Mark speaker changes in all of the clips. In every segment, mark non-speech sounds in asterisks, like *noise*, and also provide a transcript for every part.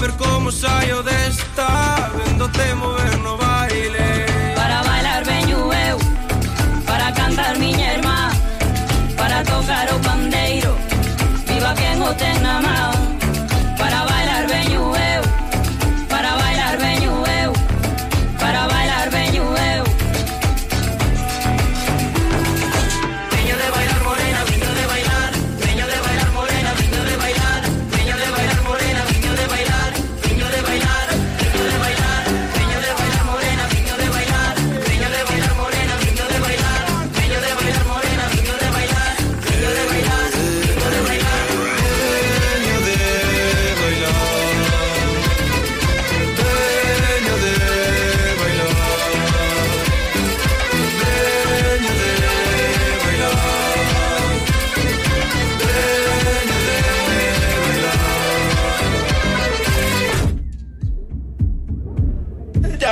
Speaker 1: ver como saio desta Vendote mover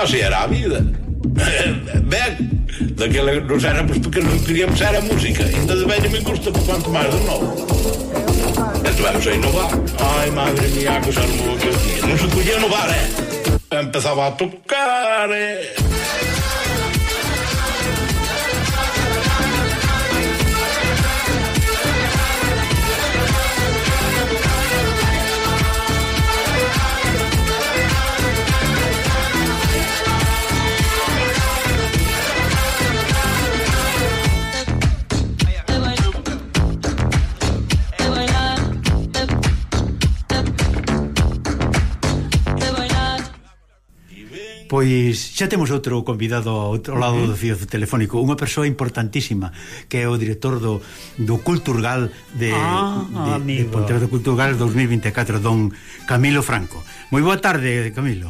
Speaker 2: assim era a vida. *laughs* Bem, daquela nós éramos pequenos, queríamos era música. Ainda de velho me custa, quanto mais de novo. Mas que a inovar. Ai, madre minha, que já não vou Não se podia inovar, é? começava a tocar,
Speaker 3: é?
Speaker 4: Pois xa temos outro convidado ao outro lado do fío telefónico, unha persoa importantísima, que é o director do, do Culturgal de,
Speaker 5: ah,
Speaker 4: de, de Pontevedra Culturgal 2024, don Camilo Franco. Moi boa tarde, Camilo.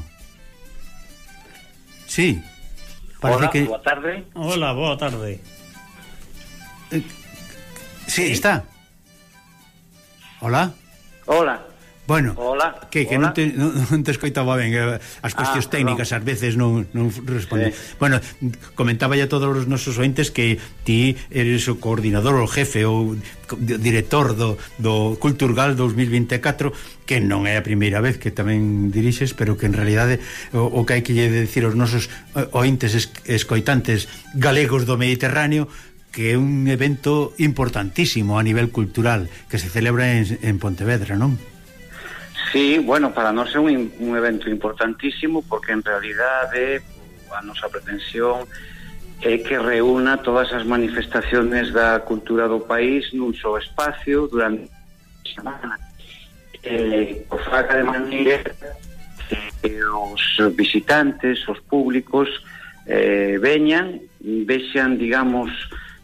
Speaker 4: Sí. Parece
Speaker 6: Hola,
Speaker 4: que...
Speaker 6: boa tarde.
Speaker 5: Hola, boa tarde.
Speaker 4: Eh, sí, sí, está. Hola.
Speaker 6: Hola.
Speaker 4: Bueno,
Speaker 6: hola,
Speaker 4: que, que
Speaker 6: hola.
Speaker 4: non, te, *laughs* non, non te escoitaba ben eh, As cuestións
Speaker 6: ah,
Speaker 4: técnicas ás veces non, non responden
Speaker 6: sí.
Speaker 4: Bueno, comentaba ya todos os nosos ointes que ti eres o coordinador o jefe ou director do, do Culturgal 2024 que non é a primeira vez que tamén dirixes pero que en realidade o, o que hai que lle decir aos nosos eh, ointes es, escoitantes galegos do Mediterráneo que é un evento importantísimo a nivel cultural que se celebra en, en Pontevedra, non?
Speaker 6: Sí, bueno, para nós é un, un evento importantísimo porque en realidade eh, a nosa pretensión é que reúna todas as manifestaciones da cultura do país nun só espacio durante a semana. Eh, o faca de maneira que eh, os visitantes, os públicos eh, veñan vexan, digamos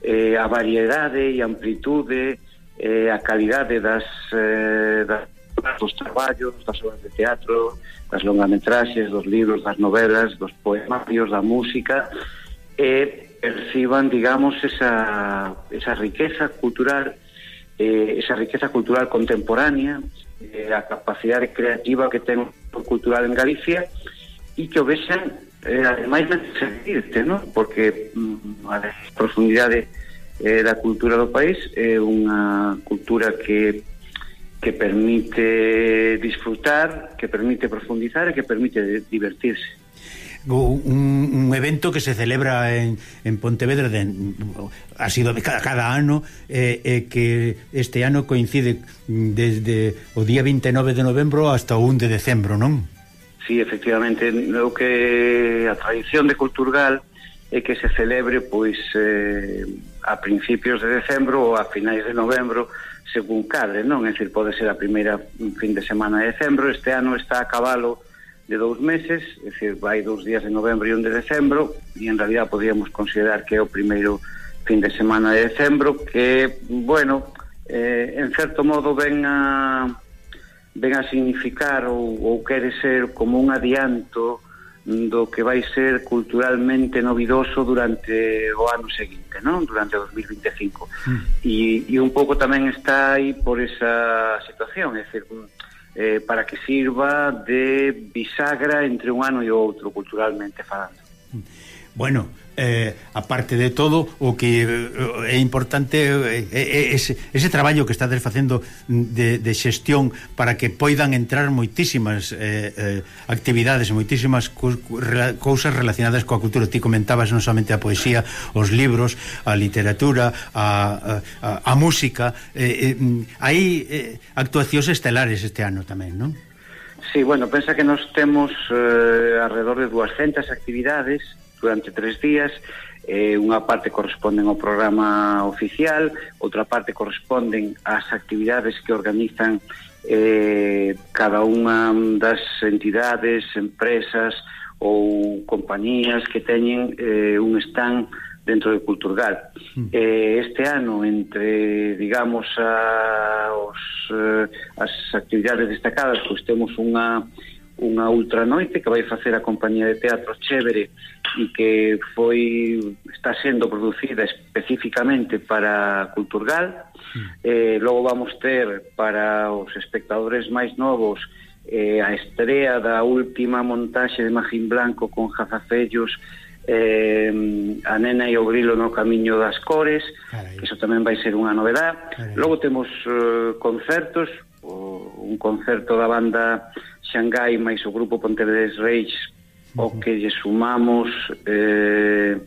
Speaker 6: eh, a variedade e amplitude eh, a calidade das, eh, das dos traballos, das obras de teatro, das longametraxes, dos libros, das novelas, dos poemarios, da música, e perciban, digamos, esa, esa riqueza cultural, eh, esa riqueza cultural contemporánea, eh, a capacidade creativa que ten o cultural en Galicia, e que o vexan, eh, ademais, de sentirte, non? Porque mm, a profundidade eh, da cultura do país é unha cultura que que permite disfrutar, que permite profundizar e que permite divertirse.
Speaker 4: Un, un evento que se celebra en, en Pontevedra de, ha sido cada, cada ano e eh, eh, que este ano coincide desde o día 29 de novembro hasta o 1 de decembro, non?
Speaker 6: Sí, efectivamente, o que a tradición de Culturgal é que se celebre pois eh, a principios de decembro ou a finais de novembro según cadre, non? É dicir, pode ser a primeira fin de semana de decembro, este ano está a cabalo de dous meses, é dicir, vai dous días de novembro e un de decembro, e en realidad podíamos considerar que é o primeiro fin de semana de decembro, que, bueno, eh, en certo modo ven a ven a significar ou, ou quere ser como un adianto do que vai ser culturalmente novidoso durante o ano seguinte, non? Durante o 2025. Hmm. E, e un pouco tamén está aí por esa situación, é dicir, mm, eh, para que sirva de bisagra entre un ano e outro, culturalmente falando. Hmm.
Speaker 4: Bueno, eh, aparte de todo, o que eh, eh é importante eh, eh, eh, ese, ese traballo que estades facendo de, de xestión para que poidan entrar moitísimas eh, eh, actividades, moitísimas co cousas relacionadas coa cultura. Ti comentabas non somente a poesía, os libros, a literatura, a, a, a música. Eh, eh, mm, hai eh, actuacións estelares este ano tamén, non?
Speaker 6: Sí, bueno, pensa que nos temos eh, alrededor de 200 actividades durante tres días eh, unha parte corresponden ao programa oficial, outra parte corresponden ás actividades que organizan eh, cada unha das entidades, empresas ou compañías que teñen eh, un stand dentro de Culturgal. Mm. Eh, este ano, entre, digamos, a, os, eh, as actividades destacadas, pois temos unha unha ultranoite que vai facer a compañía de teatro Chévere e que foi está sendo producida especificamente para Culturgal. Hmm. Eh, logo vamos ter para os espectadores máis novos eh, a estrea da última montaxe de Magín Blanco con Jazafellos eh, a nena e o grilo no camiño das cores Carai. que iso tamén vai ser unha novedad Carai. logo temos eh, concertos o, un concerto da banda Xangai máis o grupo Pontevedres Reis o que lle sumamos eh,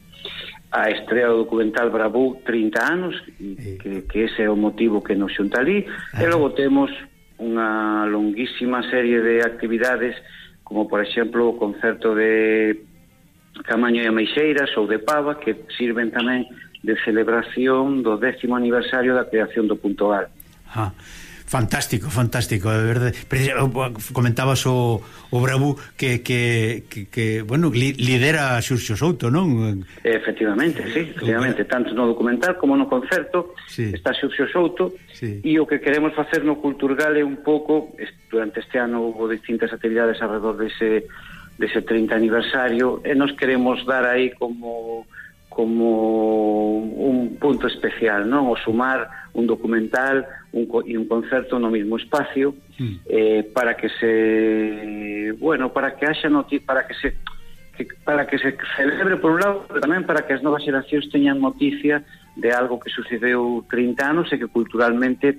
Speaker 6: a estrela documental Bravú 30 anos que, que ese é o motivo que nos xunta ali e logo temos unha longuísima serie de actividades como por exemplo o concerto de Camaño e Ameixeiras ou de Pava que sirven tamén de celebración do décimo aniversario da creación do Punto Gal.
Speaker 4: Ah. Fantástico, fantástico, de verdade. Comentabas o, o Brabú que, que, que, que bueno, li, lidera a Xurxo Souto, non?
Speaker 6: Efectivamente, sí, efectivamente, tanto no documental como no concerto sí. está Xurxo Souto sí. e o que queremos facer no Culturgal é un pouco, durante este ano houve distintas actividades alrededor dese, dese 30 aniversario e nos queremos dar aí como como un punto especial, non? O sumar un documental, un, e un concerto no mismo espacio mm. eh, para que se bueno, para que haxa noti para que se que, para que se celebre por un lado, pero tamén para que as novas xeracións teñan noticia de algo que sucedeu 30 anos e que culturalmente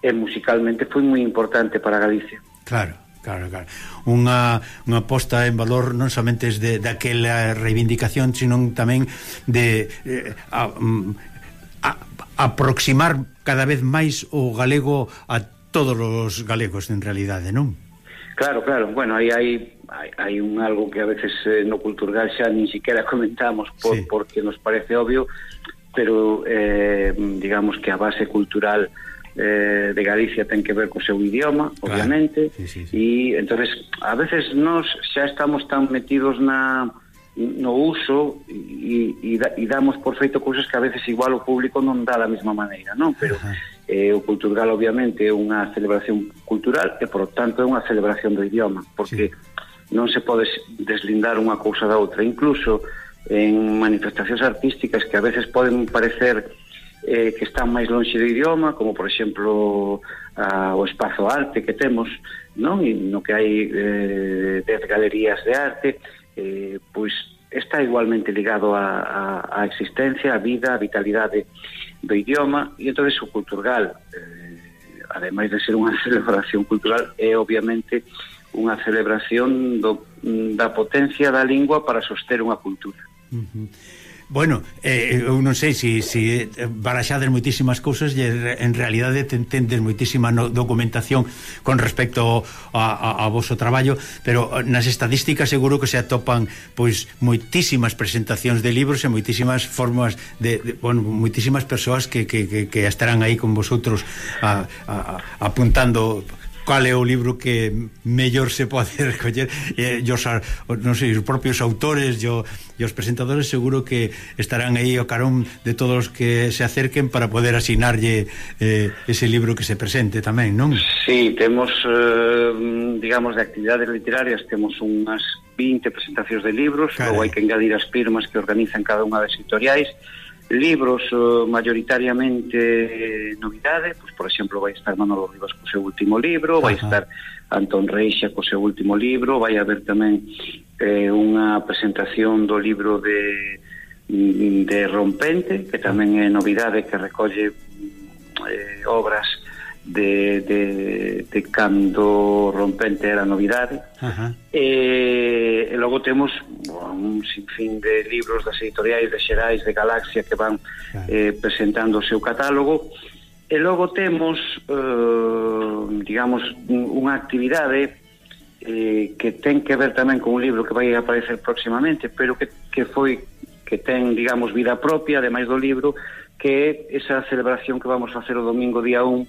Speaker 6: e musicalmente foi moi importante para Galicia.
Speaker 4: Claro. Claro, claro. Unha, unha posta en valor non somente de, daquela reivindicación, sino tamén de eh, a, mm, aproximar cada vez máis o galego a todos os galegos en realidade, non?
Speaker 6: Claro, claro. Bueno, aí hai hai, hai un algo que a veces eh, no culturgal xa nin siquiera *laughs* comentamos por, sí. porque nos parece obvio, pero eh, digamos que a base cultural eh, de Galicia ten que ver co seu idioma, obviamente, claro. sí, sí, sí. e entonces a veces nos xa estamos tan metidos na no uso e, e, e damos por feito cousas que a veces igual o público non dá da mesma maneira, non? Pero eh, o Culturgal obviamente é unha celebración cultural e por tanto é unha celebración do idioma, porque sí. non se pode deslindar unha cousa da outra, incluso en manifestacións artísticas que a veces poden parecer eh, que están máis lonxe do idioma, como por exemplo a, o espazo arte que temos, non? E no que hai eh, dez galerías de arte, eh, pois está igualmente ligado a, a, a existencia, a vida, a vitalidade do idioma e entón o cultural eh, ademais de ser unha *laughs* celebración cultural é obviamente unha celebración do, da potencia da lingua para soster unha cultura.
Speaker 4: Uh -huh. Bueno, eh, eu non sei se si, si eh, baraxades moitísimas cousas e en realidade tendes moitísima no, documentación con respecto a, a, a vosso traballo, pero eh, nas estadísticas seguro que se atopan pois moitísimas presentacións de libros e moitísimas formas de, de bueno, moitísimas persoas que, que, que, que estarán aí con vosotros a, a, a apuntando cal é o libro que mellor se pode *laughs* recoller eh, e, os, non sei, os propios autores e, e os presentadores seguro que estarán aí o carón de todos os que se acerquen para poder asinarlle eh, ese libro que se presente tamén, non?
Speaker 6: Sí, temos eh, digamos de actividades literarias temos unhas 20 presentacións de libros, Cara. logo hai que engadir as firmas que organizan cada unha das editoriais libros eh, mayoritariamente eh, novidade, pues por exemplo, vai estar Manolo Rivas co seu último libro, vai
Speaker 4: Ajá.
Speaker 6: estar Antón Reixa co seu último libro, vai haber tamén eh, unha presentación do libro de mm, de Rompente, que tamén é novidade que recolle mm, eh, obras de, de, de cando rompente era novidade
Speaker 4: Ajá.
Speaker 6: e, e logo temos bon, un sinfín de libros das editoriais de Xerais, de Galaxia que van
Speaker 4: claro.
Speaker 6: eh, presentando o seu catálogo e logo temos eh, digamos unha actividade eh, que ten que ver tamén con un libro que vai aparecer próximamente pero que, que foi que ten, digamos, vida propia, ademais do libro, que é esa celebración que vamos facer o domingo día 1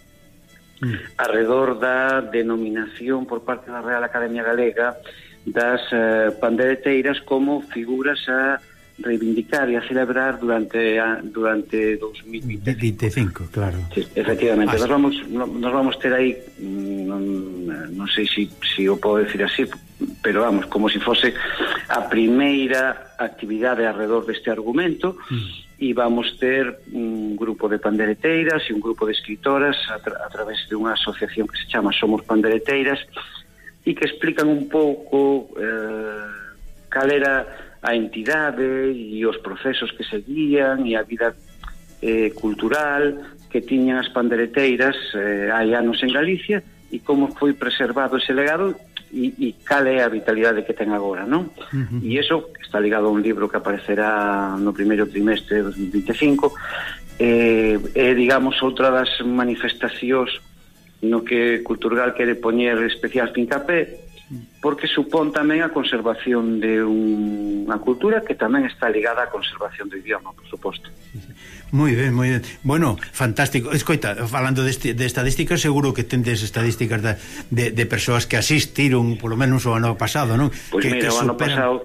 Speaker 6: mm. arredor da denominación por parte da Real Academia Galega das eh, pandereteiras como figuras a reivindicar e a celebrar durante a, durante 2025.
Speaker 4: 25, claro.
Speaker 6: Sí, efectivamente,
Speaker 4: ah,
Speaker 6: nos vamos nos vamos ter aí non, non sei se si, si o podo decir así, pero vamos, como se si fose a primeira actividade alrededor deste argumento mm. e vamos ter un grupo de pandereteiras e un grupo de escritoras a, tra a través de unha asociación que se chama Somos Pandereteiras e que explican un pouco eh, cal era a entidade e os procesos que seguían e a vida eh, cultural que tiñan as pandereteiras eh, hai anos en Galicia e como foi preservado ese legado e, e cal é a vitalidade que ten agora, non? Uh -huh. E iso está ligado a un libro que aparecerá no primeiro trimestre de 2025 eh, é, digamos, outra das manifestacións no que Culturgal quere poñer especial fincapé porque supón tamén a conservación de unha cultura que tamén está ligada á conservación do idioma, por suposto.
Speaker 4: Moi ben, moi ben. Bueno, fantástico. Escoita, falando deste, de estadísticas, seguro que tendes estadísticas de, de, de persoas que asistiron, polo menos o ano pasado, non?
Speaker 6: Pois
Speaker 4: que,
Speaker 6: mira,
Speaker 4: que
Speaker 6: o ano
Speaker 4: superan...
Speaker 6: pasado...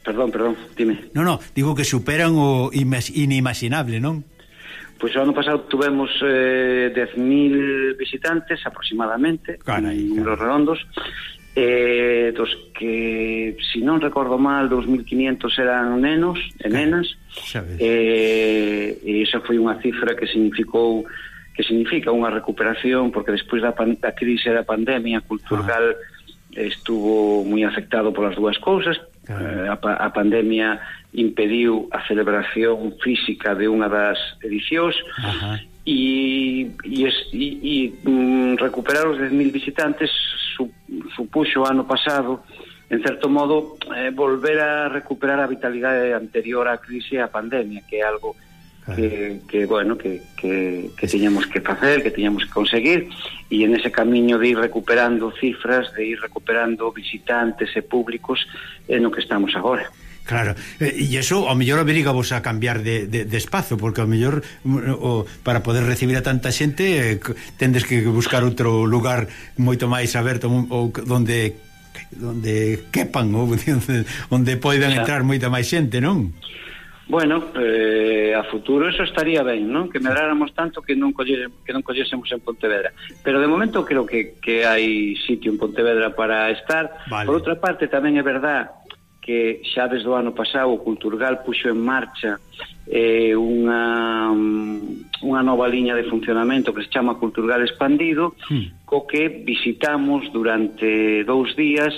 Speaker 6: Perdón, perdón, dime.
Speaker 4: No, no, digo que superan o inimaginable, non?
Speaker 6: Pois o ano pasado tuvemos eh, 10.000 visitantes aproximadamente,
Speaker 4: carai, carai.
Speaker 6: redondos, eh, dos que, si non recordo mal, 2.500 eran nenos e nenas,
Speaker 4: Sabes.
Speaker 6: eh, e esa foi unha cifra que significou que significa unha recuperación, porque despois da, pan, da crise da pandemia, Culturgal ah. estuvo moi afectado polas dúas cousas,
Speaker 4: claro.
Speaker 6: eh, a, a pandemia impediu a celebración física de unha das edicións,
Speaker 4: Ajá
Speaker 6: e, e, es, e mm, recuperar os 10.000 visitantes su, supuxo ano pasado en certo modo eh, volver a recuperar a vitalidade anterior á crise e á pandemia que é algo que, que bueno que, que, que teñamos que facer que teñamos que conseguir e en ese camiño de ir recuperando cifras de ir recuperando visitantes e públicos é no que estamos agora.
Speaker 4: Claro, eh, e iso ao mellor obrigavos a cambiar de, de, de espazo porque ao mellor o, para poder recibir a tanta xente eh, tendes que buscar outro lugar moito máis aberto ou donde donde quepan ou *laughs* onde, onde poidan entrar moita máis xente, non?
Speaker 6: Bueno, eh, a futuro eso estaría ben, non? Que medraramos tanto que non colle, que non collésemos en Pontevedra. Pero de momento creo que, que hai sitio en Pontevedra para estar.
Speaker 4: Vale.
Speaker 6: Por outra parte, tamén é verdad que xa desde o ano pasado o Culturgal puxo en marcha eh, unha, unha nova liña de funcionamento que se chama Culturgal Expandido,
Speaker 4: mm.
Speaker 6: co que visitamos durante dous días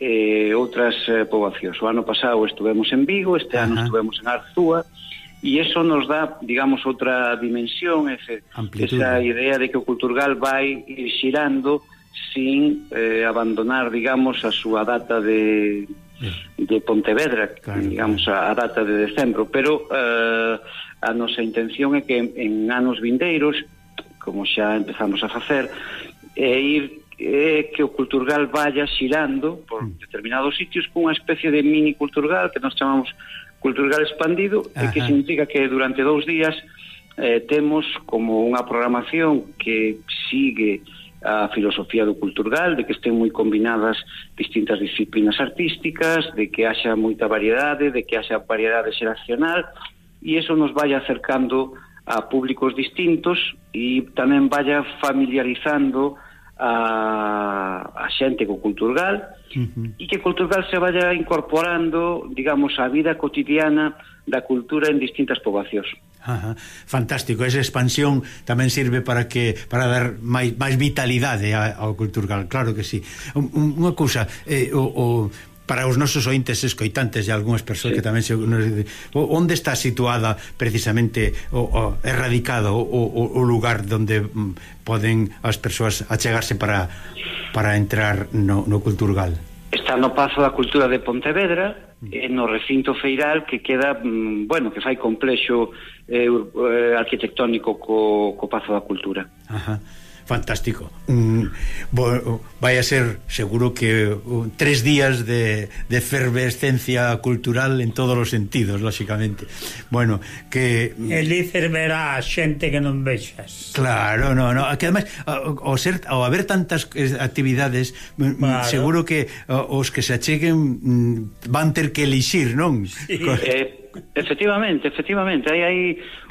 Speaker 6: eh, outras eh, poboacións. O ano pasado estuvemos en Vigo, este ano
Speaker 4: uh
Speaker 6: estuvemos en Arzúa, e eso nos dá, digamos, outra dimensión, ese,
Speaker 4: Amplitude.
Speaker 6: esa idea de que o Culturgal vai ir xirando sin eh, abandonar, digamos, a súa data de de Pontevedra,
Speaker 4: claro,
Speaker 6: digamos, a, a data de decembro, pero eh, a nosa intención é que en, en anos vindeiros, como xa empezamos a facer, é ir é que o Culturgal vaya xirando por
Speaker 4: mm.
Speaker 6: determinados sitios cunha especie de mini Culturgal que nós chamamos Culturgal expandido, Ajá. e que significa que durante dous días eh, temos como unha programación que sigue a filosofía do culturgal, de que estén moi combinadas distintas disciplinas artísticas, de que haxa moita variedade, de que haxa variedade xeracional, e eso nos vai acercando a públicos distintos e tamén vaya familiarizando a, a xente co Culturgal
Speaker 4: uh -huh.
Speaker 6: e que Culturgal se vaya incorporando, digamos, a vida cotidiana da cultura en distintas poboacións.
Speaker 4: Ajá, fantástico, esa expansión tamén sirve para que para dar máis máis vitalidade ao Culturgal, claro que sí. Unha cousa, eh, o, o para os nosos ointes escoitantes e algunhas persoas
Speaker 6: sí.
Speaker 4: que tamén se nos, onde está situada precisamente o, o erradicado o, o, o lugar onde mm, poden as persoas achegarse para para entrar no, no Culturgal?
Speaker 6: Está no Pazo da Cultura de Pontevedra, mm. eh, no recinto feiral que queda, mm, bueno, que fai complexo eh, eh, arquitectónico co, co Pazo da Cultura.
Speaker 4: Ajá fantástico. Mm, bo, vai a ser seguro que uh, tres días de, de efervescencia cultural en todos os sentidos, lógicamente. Bueno, que...
Speaker 5: Felices verá a xente que non vexas.
Speaker 4: Claro, no, no. Que ademais, ao, ser, ao haber tantas eh, actividades, mm, mm,
Speaker 5: claro.
Speaker 4: seguro que os que se acheguen mm, van ter que elixir, non? Sí. Co...
Speaker 6: Eh, Efectivamente, efectivamente, hai aí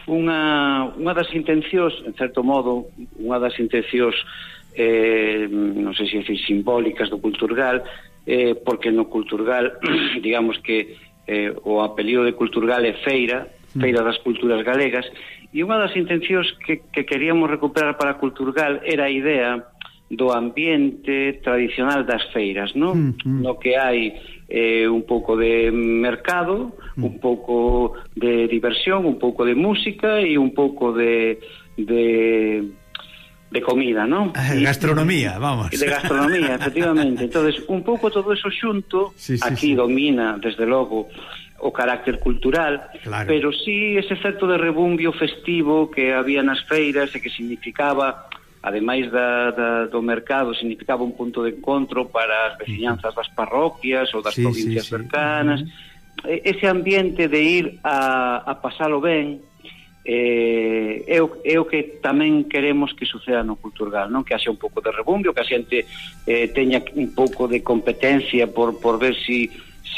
Speaker 6: unha, unha das intencións, en certo modo, unha das intencións eh, non sei se decir simbólicas do Culturgal eh, porque no Culturgal *clears throat* digamos que eh, o apelido de Culturgal é Feira hmm. Feira das Culturas Galegas e unha das intencións que, que queríamos recuperar para Culturgal era a idea do ambiente tradicional das feiras, no, mm, no que hai eh, un pouco de mercado, mm. un pouco de diversión, un pouco de música e un pouco de de de comida, non? *laughs*
Speaker 4: Eh, gastronomía, vamos.
Speaker 6: De gastronomía, efectivamente. Entonces, un pouco todo eso xunto *laughs*
Speaker 4: sí, sí,
Speaker 6: aquí
Speaker 4: sí.
Speaker 6: domina, desde logo, o carácter cultural,
Speaker 4: claro.
Speaker 6: pero sí ese certo de rebumbio festivo que había nas feiras e que significaba ademais da, da, do mercado, significaba un punto de encontro para as veciñanzas das parroquias ou das
Speaker 4: sí,
Speaker 6: provincias
Speaker 4: sí, sí.
Speaker 6: cercanas. E, ese ambiente de ir a, a pasalo ben eh, é, o, é o que tamén queremos que suceda no Culturgal, non? Que haxa un pouco de rebumbio, que a xente eh, teña un pouco de competencia por, por ver si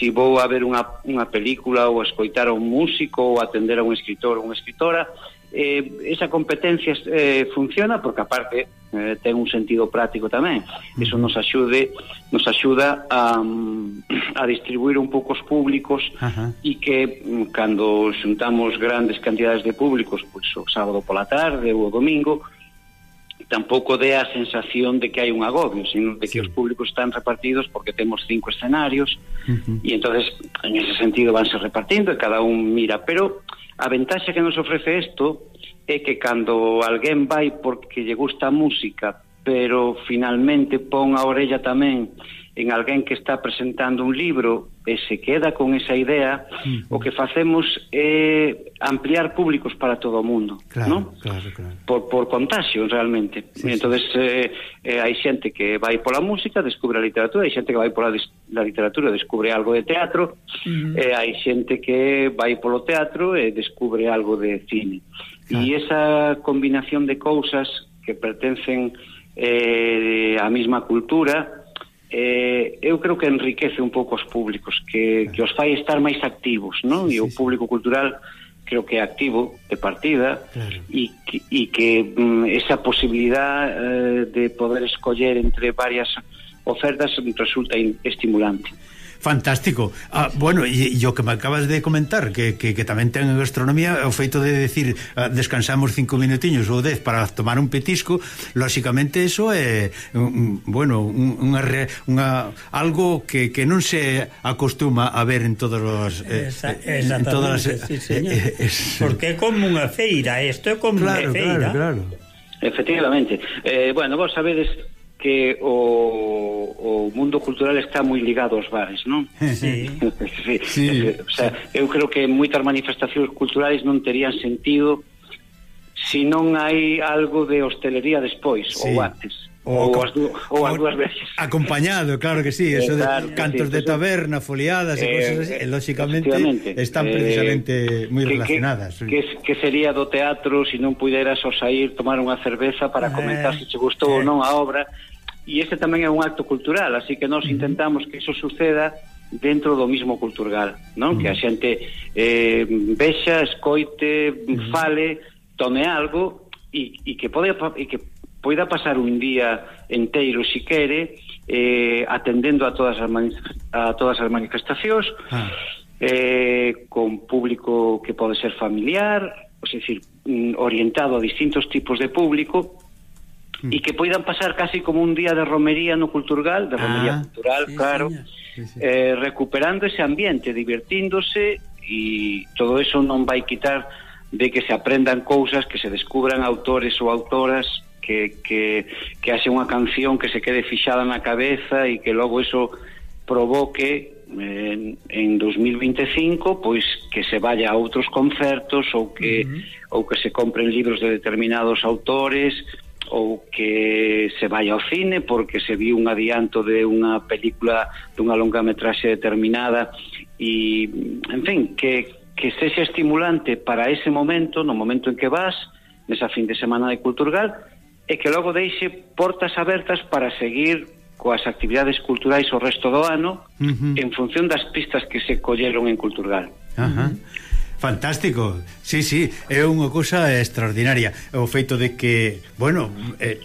Speaker 6: si vou a ver unha, unha película ou a escoitar a un músico ou atender a un escritor ou unha escritora eh, esa competencia eh, funciona porque aparte eh, ten un sentido práctico tamén. Eso nos axude, nos axuda a, mm, a distribuir un pouco os públicos
Speaker 4: Ajá.
Speaker 6: e que mm, cando xuntamos grandes cantidades de públicos, pois o sábado pola tarde ou o domingo, tampouco dé a sensación de que hai un agobio, sino de que
Speaker 4: sí.
Speaker 6: os públicos están repartidos porque temos cinco escenarios
Speaker 4: uh -huh.
Speaker 6: e entonces en ese sentido vanse repartindo e cada un mira, pero A ventaxa que nos ofrece isto é que cando alguén vai porque lle gusta a música, pero finalmente pon a orella tamén en alguén que está presentando un libro e se queda con esa idea, o que facemos é ampliar públicos para todo o mundo,
Speaker 4: claro,
Speaker 6: ¿no?
Speaker 4: Claro, claro.
Speaker 6: Por, por contagio, realmente.
Speaker 4: Sí,
Speaker 6: entonces sí. eh, eh, hai xente que vai pola música, descubre a literatura, hai xente que vai pola la literatura, descubre algo de teatro,
Speaker 5: mm.
Speaker 6: eh, hai xente que vai polo teatro e descubre algo de cine.
Speaker 4: Claro.
Speaker 6: E esa combinación de cousas que pertencen eh, á mesma cultura eh, eu creo que enriquece un pouco os públicos, que, que os fai estar máis activos, non?
Speaker 4: Sí,
Speaker 6: e
Speaker 4: sí, o
Speaker 6: público cultural creo que é activo de partida
Speaker 4: claro.
Speaker 6: e que, e que mm, esa posibilidad eh, de poder escoller entre varias ofertas resulta in, estimulante.
Speaker 4: Fantástico. Ah, bueno, e, e o que me acabas de comentar, que, que, que tamén ten gastronomía, o feito de decir ah, descansamos cinco minutiños ou dez para tomar un petisco, lóxicamente eso é, un, bueno, unha, unha, algo que, que non se acostuma a ver en todos os... Eh,
Speaker 5: Esa,
Speaker 4: eh, en todas as,
Speaker 5: sí, eh, señor.
Speaker 4: Eh, eh, es,
Speaker 5: Porque é como unha feira, isto é como
Speaker 4: claro,
Speaker 5: unha feira.
Speaker 4: Claro, claro.
Speaker 6: Efectivamente. Eh, bueno, vos sabedes que o, o mundo cultural está moi ligado aos bares, non? *laughs*
Speaker 5: Sí.
Speaker 6: sí.
Speaker 4: sí.
Speaker 6: O sea, eu creo que moitas manifestacións culturais non terían sentido se non hai algo de hostelería despois
Speaker 4: sí.
Speaker 6: ou antes ou,
Speaker 4: ou,
Speaker 6: as, du ou as dúas veces.
Speaker 4: Acompañado, claro que sí,
Speaker 6: eh,
Speaker 4: eso
Speaker 6: claro, de
Speaker 4: cantos
Speaker 6: sí,
Speaker 4: de taberna, foliadas e
Speaker 6: eh,
Speaker 4: cosas así, eh, lógicamente están
Speaker 6: eh,
Speaker 4: precisamente eh,
Speaker 6: moi
Speaker 4: relacionadas.
Speaker 6: Que, que, que sería do teatro se si non puderas o sair tomar unha cerveza para
Speaker 5: eh,
Speaker 6: comentar se si te gustou
Speaker 5: eh, ou
Speaker 6: non a obra, e este tamén é un acto cultural, así que nós intentamos que iso suceda dentro do mismo culturgal, non? Que a xente eh, vexa, escoite, fale, tome algo e, e que pode e que poida pasar un día enteiro si quere eh, atendendo a todas as a todas as manifestacións
Speaker 4: ah.
Speaker 6: eh, con público que pode ser familiar, es decir, mm, orientado a distintos tipos de público e que poidan pasar casi como un día de romería no culturgal, de ah, romería
Speaker 4: ah,
Speaker 6: cultural,
Speaker 5: sí,
Speaker 6: claro,
Speaker 4: sí, sí.
Speaker 6: Eh, recuperando ese ambiente, divertíndose e todo eso non vai quitar de que se aprendan cousas, que se descubran autores ou autoras que, que, que haxe unha canción que se quede fixada na cabeza e que logo eso provoque en, en 2025 pois que se vaya a outros concertos ou que uh -huh. ou que se compren libros de determinados autores ou que se vai ao cine porque se viu un adianto de unha película dunha longa metraxe determinada e, en fin, que, que sexa estimulante para ese momento, no momento en que vas, nesa fin de semana de Culturgal, e que logo deixe portas abertas para seguir coas actividades culturais o resto do ano
Speaker 4: uh -huh.
Speaker 6: en función das pistas que se colleron en Culturgal.
Speaker 4: Ajá. Uh -huh. Fantástico, sí, sí, é unha cousa extraordinaria. O feito de que, bueno, eh,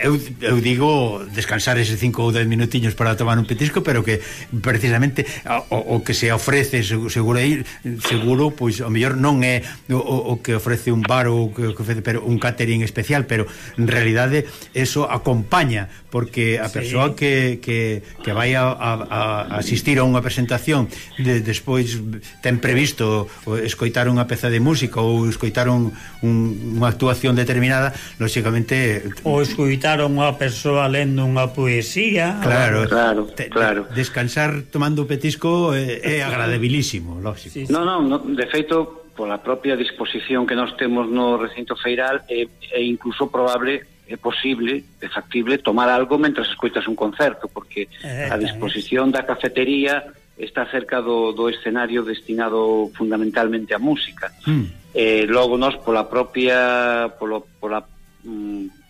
Speaker 4: eu, eu digo descansar ese 5 ou 10 minutiños para tomar un petisco, pero que precisamente o, o que se ofrece seguro aí, seguro, pois o mellor non é o, o que ofrece un bar ou que, que ofrece pero un catering especial, pero en realidade eso acompaña porque a persoa sí. que, que, que vai a, a, a asistir a unha presentación de, despois ten previsto escoitar unha peza de música ou escoitar un, un, unha actuación determinada, lóxicamente
Speaker 5: ou escoitar escoitaron a persoa lendo unha poesía.
Speaker 4: Claro,
Speaker 6: claro, te, claro.
Speaker 4: Descansar tomando petisco eh, é, é *laughs* agradabilísimo, lógico.
Speaker 5: Sí, sí.
Speaker 6: Non, non, no, de feito pola propia disposición que nós temos no recinto feiral é, é incluso probable é posible, é factible tomar algo mentras escoitas un concerto, porque
Speaker 5: eh,
Speaker 6: a disposición da cafetería está cerca do, do escenario destinado fundamentalmente á música.
Speaker 4: Mm.
Speaker 6: Eh, logo nós pola propia polo, pola mm,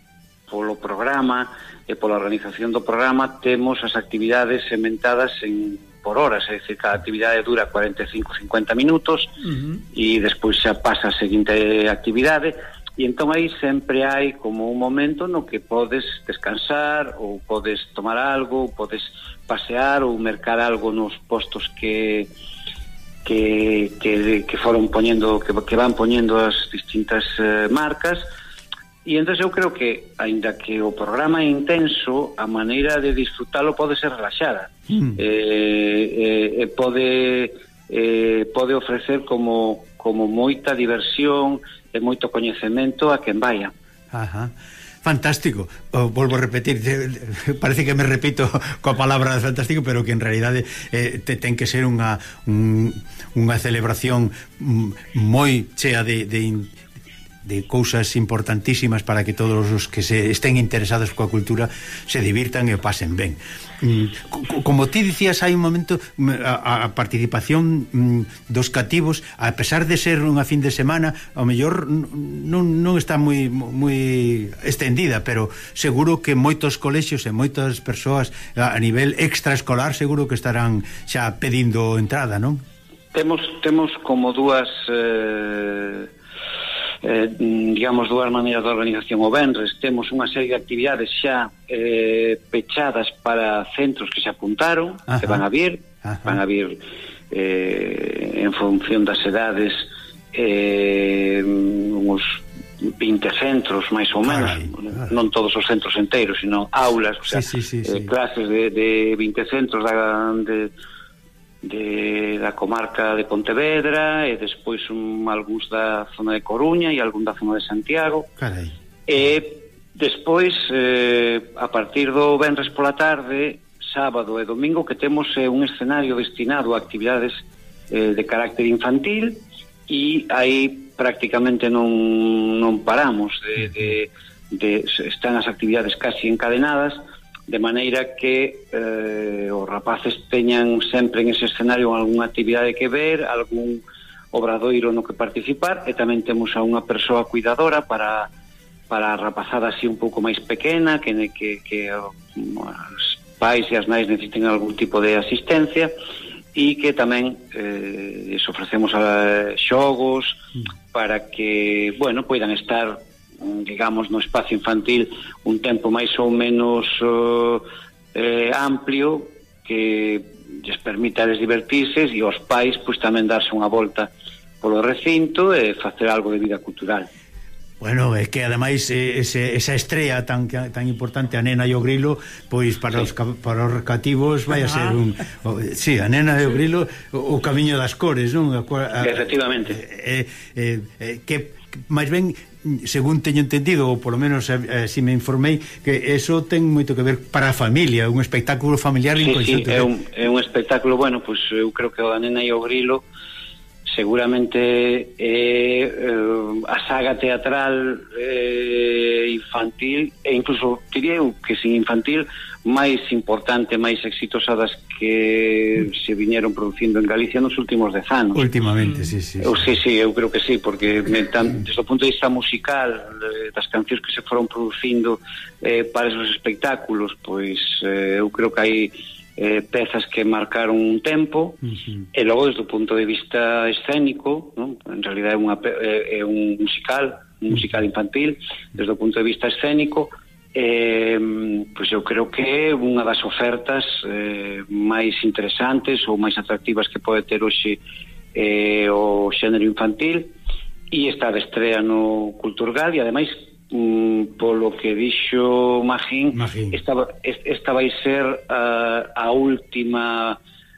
Speaker 6: polo programa e pola organización do programa temos as actividades sementadas en por horas, é dicir, cada actividade dura 45-50 minutos
Speaker 5: uh -huh.
Speaker 6: e despois xa pasa a seguinte actividade e entón aí sempre hai como un momento no que podes descansar ou podes tomar algo, ou podes pasear ou mercar algo nos postos que que, que, que foron poñendo que, que van poñendo as distintas eh, marcas E entón eu creo que, aínda que o programa é intenso, a maneira de disfrutalo pode ser relaxada.
Speaker 4: Mm.
Speaker 6: Eh, eh, pode eh, pode ofrecer como, como moita diversión e moito coñecemento a quen vaya.
Speaker 4: Ajá. Fantástico, o, volvo a repetir Parece que me repito *laughs* coa palabra fantástico Pero que en realidade eh, te, ten que ser unha un, unha celebración mm, moi chea de, de de cousas importantísimas para que todos os que se estén interesados coa cultura se divirtan e pasen ben. Mm, como ti dicías hai un momento mm, a, a participación mm, dos cativos, a pesar de ser unha fin de semana, ao mellor non, non está moi moi estendida, pero seguro que moitos colexios e moitas persoas a nivel extraescolar seguro que estarán xa pedindo entrada, non?
Speaker 6: Temos temos como dúas eh eh, digamos, dúas maneiras de organización. O Benres temos unha serie de actividades xa eh, pechadas para centros que se apuntaron,
Speaker 4: Ajá.
Speaker 6: que van a vir,
Speaker 4: Ajá.
Speaker 6: van a vir eh, en función das edades eh, uns 20 centros, máis ou menos,
Speaker 4: carai,
Speaker 6: non todos os centros enteiros, sino aulas, o sea,
Speaker 4: sí, sí, sí,
Speaker 6: eh,
Speaker 4: sí.
Speaker 6: Clases de, de 20 centros da, de, de de, da comarca de Pontevedra e despois un, algúns da zona de Coruña e algún da zona de Santiago
Speaker 4: Carai.
Speaker 6: e despois eh, a partir do Benres pola tarde sábado e domingo que temos eh, un escenario destinado a actividades eh, de carácter infantil e aí prácticamente non, non paramos de, de, de están as actividades casi encadenadas de maneira que eh, os rapaces teñan sempre en ese escenario algunha actividade que ver, algún obradoiro no que participar e tamén temos a unha persoa cuidadora para para a rapazada así un pouco máis pequena que que, que os pais e as nais necesiten algún tipo de asistencia e que tamén eh, ofrecemos a, xogos mm. para que, bueno, poidan estar digamos, no espacio infantil un tempo máis ou menos eh, amplio que lles permita les divertirse e os pais pois tamén darse unha volta polo recinto e facer algo de vida cultural.
Speaker 4: Bueno, é que ademais ese, esa estrella tan tan importante a nena e o grilo, pois para sí. os para os cativos vai a ser ah. un o, si, sí, a nena e o grilo o, o camiño das cores, non? A,
Speaker 6: a, Efectivamente.
Speaker 4: Eh, eh, eh, que máis ben según teño entendido, ou polo menos eh, eh, si me informei, que eso ten moito que ver para a familia, un espectáculo familiar
Speaker 6: sí, sí, é, un, é un espectáculo, bueno, pois pues, eu creo que o da nena e o grilo seguramente é eh, eh, a saga teatral eh, infantil e incluso diría eu que sin infantil máis importante, máis exitosa das que se viñeron producindo en Galicia nos últimos dez anos.
Speaker 4: Últimamente, sí, sí.
Speaker 6: Eu, sí, sí, eu creo que sí, porque tan, desde o punto de vista musical, eh, das cancións que se foron producindo eh, para esos espectáculos, pois eh, eu creo que hai eh, pezas que marcaron un tempo uh -huh. e logo desde o punto de vista escénico, non? en realidad é, unha, é, eh, é un musical musical infantil desde o punto de vista escénico eh, pois eu creo que é unha das ofertas eh, máis interesantes ou máis atractivas que pode ter hoxe eh, o xénero infantil e está de estrea no Culturgal e ademais mm, polo que dixo Magín,
Speaker 4: Magín.
Speaker 6: Esta, esta vai ser uh, a última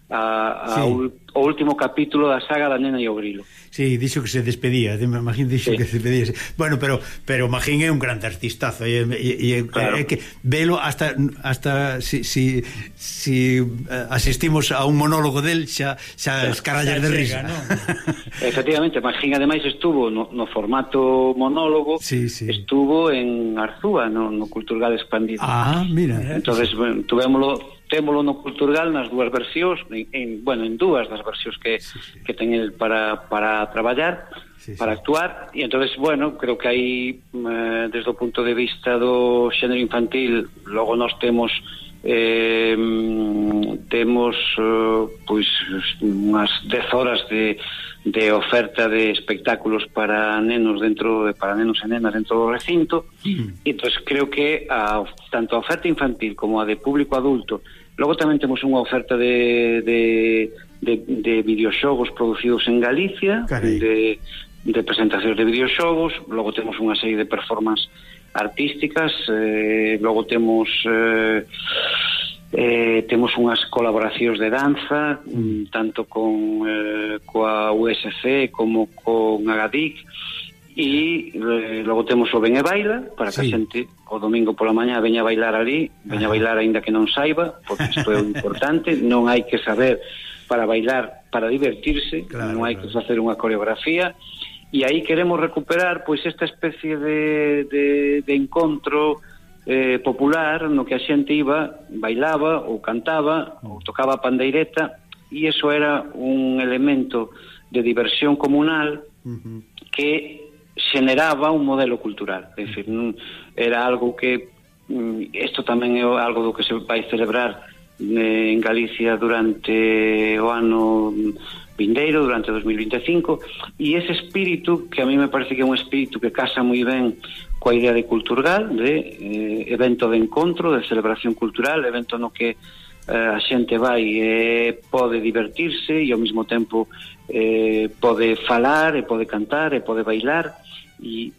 Speaker 6: a, a sí. ul, o último capítulo da saga da nena e o grilo
Speaker 4: Sí, dixo que se despedía, de, Magín dixo sí. que se despedía. Bueno, pero pero Magín é un gran artistazo e, e, e claro. é que velo hasta hasta si, si, si eh, asistimos a un monólogo del xa xa escarallas de risa. ¿no? *laughs*
Speaker 6: Efectivamente, Magín ademais estuvo no, no formato monólogo,
Speaker 4: sí, sí.
Speaker 6: estuvo en Arzúa, no, no Culturgal expandido.
Speaker 4: Ah, mira.
Speaker 6: Entonces, sí. bueno, tuvémolo témolo no Culturgal nas dúas versións, en, en bueno, en dúas das versións que sí, sí. que ten el para para traballar, sí, sí. para actuar, e entonces bueno, creo que aí eh, desde o punto de vista do xénero infantil, logo nós temos eh, temos eh, pois unhas 10 horas de, de oferta de espectáculos para nenos dentro de para nenos e nenas dentro do recinto mm. e entonces creo que a, tanto a oferta infantil como a de público adulto logo tamén temos unha oferta de, de de, de videoxogos producidos en Galicia,
Speaker 4: Carai.
Speaker 6: de, de presentacións de videoxogos, logo temos unha serie de performances artísticas, eh, logo temos... Eh, eh, temos unhas colaboracións de danza mm. tanto con eh, coa USC como con Agadic e eh, logo temos o Ben e Baila para que sí. a xente o domingo pola mañá veña a bailar ali veña a bailar aínda que non saiba porque isto é *laughs* importante non hai que saber para bailar, para divertirse, claro, non hai claro. que facer unha coreografía, e aí queremos recuperar pois esta especie de, de, de encontro eh, popular no que a xente iba, bailaba ou cantaba ou tocaba pandeireta e eso era un elemento de diversión comunal uh -huh. que xeneraba un modelo cultural. É dicir, era algo que mm, isto tamén é algo do que se vai celebrar Eh, en Galicia durante o ano vindeiro, durante 2025, e ese espírito, que a mí me parece que é un espírito que casa moi ben coa idea de Culturgal, de eh, evento de encontro, de celebración cultural, evento no que eh, a xente vai e eh, pode divertirse e ao mesmo tempo eh, pode falar, e pode cantar, e pode bailar, e,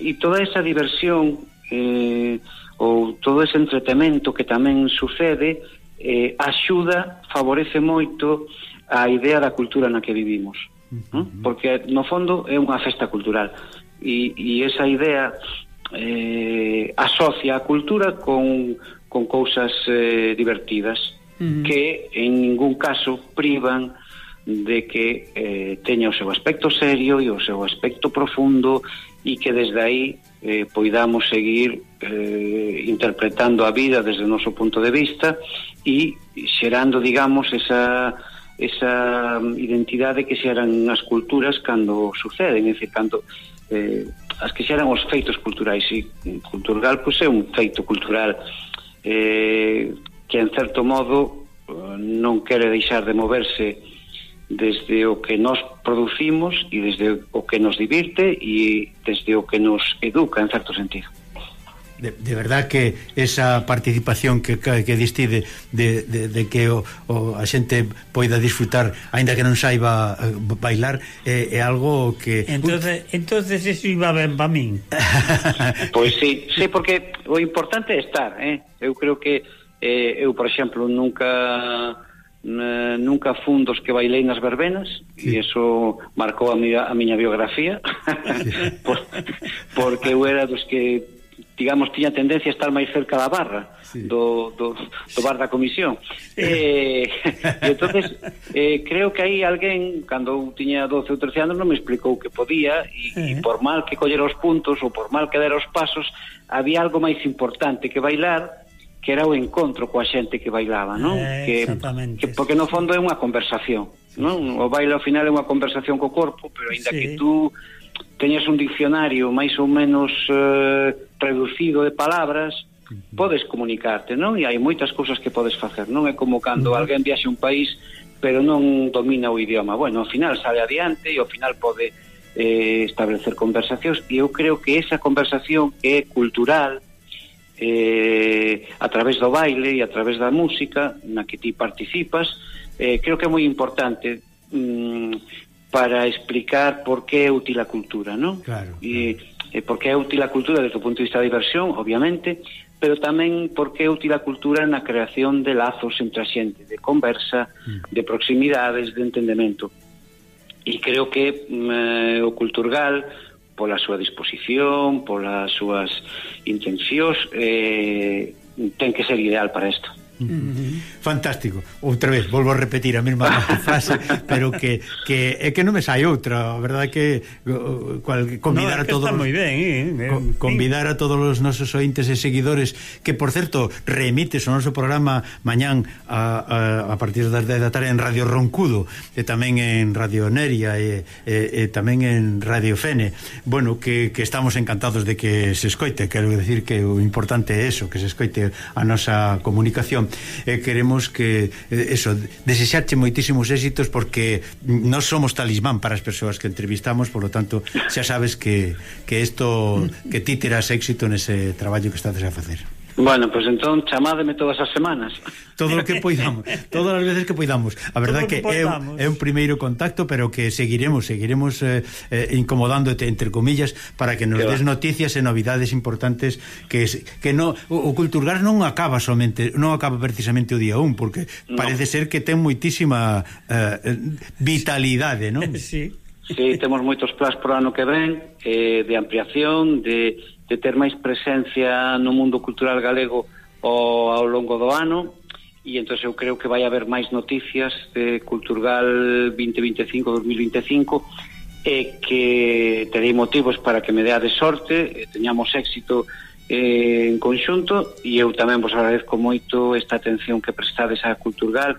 Speaker 6: e toda esa diversión eh, ou todo ese entretemento que tamén sucede eh, axuda, favorece moito a idea da cultura na que vivimos. Uh -huh. Porque, no fondo, é unha festa cultural. E, e esa idea eh, asocia a cultura con, con cousas eh, divertidas uh -huh. que, en ningún caso, privan de que eh, teña o seu aspecto serio e o seu aspecto profundo e que desde aí eh, poidamos seguir eh, interpretando a vida desde o noso punto de vista e xerando, digamos, esa esa identidade que xeran as culturas cando suceden, é dicir, cando eh, as que xeran os feitos culturais. E cultural, pois é un feito cultural eh, que en certo modo eh, non quere deixar de moverse desde o que nos producimos e desde o que nos divirte e desde o que nos educa en certo sentido.
Speaker 4: De, de verdad que esa participación que, que diste de, de, de, de que o, o, a xente poida disfrutar aínda que non saiba eh, bailar é, é algo que...
Speaker 5: Entonces, entonces eso iba ben para min *laughs*
Speaker 6: Pois pues sí, sí, porque o importante é estar eh? eu creo que eh, eu por exemplo nunca eh, nunca fun dos que bailei nas verbenas sí. e eso marcou a, mi, a miña biografía sí. *laughs* por, porque eu era dos que digamos, tiña tendencia a estar máis cerca da barra sí. do, do, do bar da comisión eh, e entonces eh, creo que aí alguén cando eu tiña 12 ou 13 anos non me explicou que podía e, eh. e por mal que collera os puntos ou por mal que dera os pasos había algo máis importante que bailar que era o encontro coa xente que bailaba, non?
Speaker 5: Eh,
Speaker 6: que, que porque no fondo é unha conversación, sí, non? O baile ao final é unha conversación co corpo, pero aínda
Speaker 5: sí.
Speaker 6: que tú teñas un diccionario máis ou menos eh, reducido de palabras, uh -huh. podes comunicarte, non? E hai moitas cousas que podes facer, non? É como cando uh -huh. alguén viaxe a un país pero non domina o idioma. Bueno, ao final sale adiante e ao final pode eh, establecer conversacións e eu creo que esa conversación que é cultural, eh, a través do baile e a través da música na que ti participas eh, creo que é moi importante mm, para explicar por que é útil a cultura non?
Speaker 4: Claro, claro.
Speaker 6: E, e por que é útil a cultura desde o punto de vista da diversión obviamente pero tamén por que é útil a cultura na creación de lazos entre a xente, de conversa, mm. de proximidades, de entendemento. E creo que mm, eh, o Culturgal pola súa disposición, polas súas intencións, eh, ten que ser ideal para isto.
Speaker 4: Fantástico. Outra vez, volvo a repetir a mesma frase, *laughs* pero que, que é que non me sai outra, a verdade que cual, convidar
Speaker 5: no,
Speaker 4: a todos
Speaker 5: moi ben, eh?
Speaker 4: co, convidar a todos os nosos ointes e seguidores que por certo reemites o noso programa mañán a, a, a partir das 10 da tarde en Radio Roncudo, e tamén en Radio Neria e, e, e tamén en Radio Fene. Bueno, que, que estamos encantados de que se escoite, quero decir que o importante é eso, que se escoite a nosa comunicación e queremos que eh, eso desexarche moitísimos éxitos porque non somos talismán para as persoas que entrevistamos, por lo tanto, xa sabes que que isto que ti terás éxito nese traballo que estás a facer.
Speaker 6: Bueno, pois pues entón chamádeme todas as semanas.
Speaker 4: Todo o que poidamos, todas as veces que poidamos. A verdade que,
Speaker 5: que
Speaker 4: é un, é un primeiro contacto, pero que seguiremos, seguiremos eh, eh, incomodándote entre comillas para que nos
Speaker 6: que
Speaker 4: des va. noticias e novidades importantes que que no o, o Culturgas non acaba somente, non acaba precisamente o día 1, porque
Speaker 6: no.
Speaker 4: parece ser que ten moitísima eh, vitalidade, non? *laughs*
Speaker 5: Sí.
Speaker 6: Sí, temos moitos plans pro ano que ven, eh, de ampliación, de de ter máis presencia no mundo cultural galego ao, ao longo do ano e entón eu creo que vai haber máis noticias de Culturgal 2025-2025 e que terei motivos para que me deade sorte teñamos éxito eh, en conxunto e eu tamén vos agradezco moito esta atención que prestades a Culturgal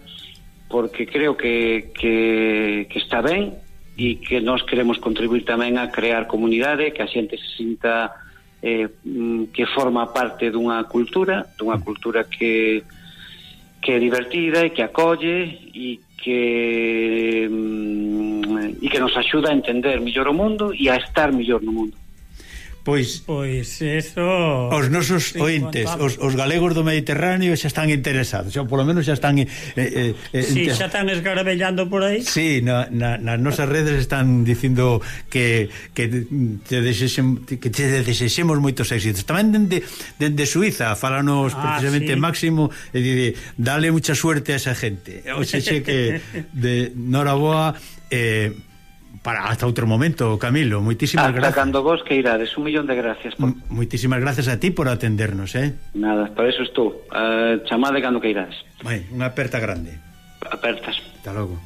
Speaker 6: porque creo que, que, que está ben e que nós queremos contribuir tamén a crear comunidade, que a xente se sinta eh, mm, que forma parte dunha cultura, dunha cultura que que é divertida e que acolle e que mm, e que nos axuda a entender mellor o mundo e a estar mellor no mundo.
Speaker 4: Pois
Speaker 5: Pois eso
Speaker 4: Os nosos ointes, os, os galegos do Mediterráneo xa están interesados, xa polo menos xa están eh, eh, eh,
Speaker 5: Si,
Speaker 4: sí,
Speaker 5: xa están escarabellando por aí.
Speaker 4: Sí, na, na, nas nosas redes están dicindo que que te desexem, que te desexemos moitos éxitos. Tamén dende dende Suiza falanos
Speaker 5: ah,
Speaker 4: precisamente
Speaker 5: sí.
Speaker 4: Máximo e di dale mucha suerte a esa gente. O xe, xe que de noraboa eh para hasta outro momento, Camilo. Moitísimas
Speaker 6: hasta
Speaker 4: gracias.
Speaker 6: cando vos que irades. Un millón de gracias. Por...
Speaker 4: M moitísimas gracias a ti por atendernos, eh?
Speaker 6: Nada, para eso estou. Uh, eh, chamade cando que irades.
Speaker 4: Vai, unha aperta grande.
Speaker 6: Apertas.
Speaker 4: Hasta logo.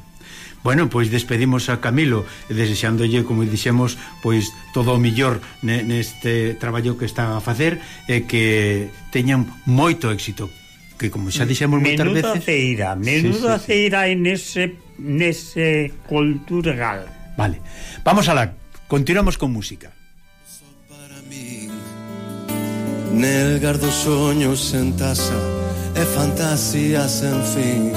Speaker 4: Bueno, pois despedimos a Camilo desexándolle, como dixemos, pois todo o millor ne, neste traballo que están a facer e que teñan moito éxito, que como xa dixemos moitas veces...
Speaker 5: Menudo aceira,
Speaker 4: menudo sí, sí,
Speaker 5: ceira en ese, nese culturgal.
Speaker 4: Vale, vamos alá, continuamos con música.
Speaker 7: Para min Nelgar dos soños en tasa E fantasías en fin.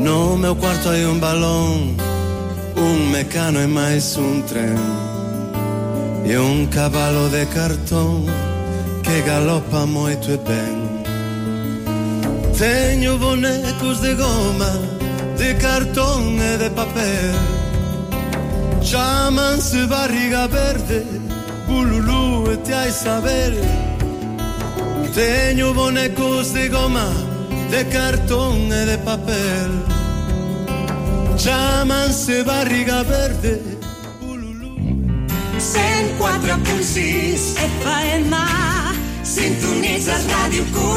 Speaker 7: No meu cuarto hai un balón Un mecano e máis un tren. E un cabalo de cartón Que galopa moito e ben. Teño bonecos de goma De cartón e de papel. Chámanse barriga verde Bululú e te hai saber Teño bonecos de goma De cartón e de papel. Chámanse barriga verde
Speaker 8: 104.6 FM Sintonitzes Ràdio Cor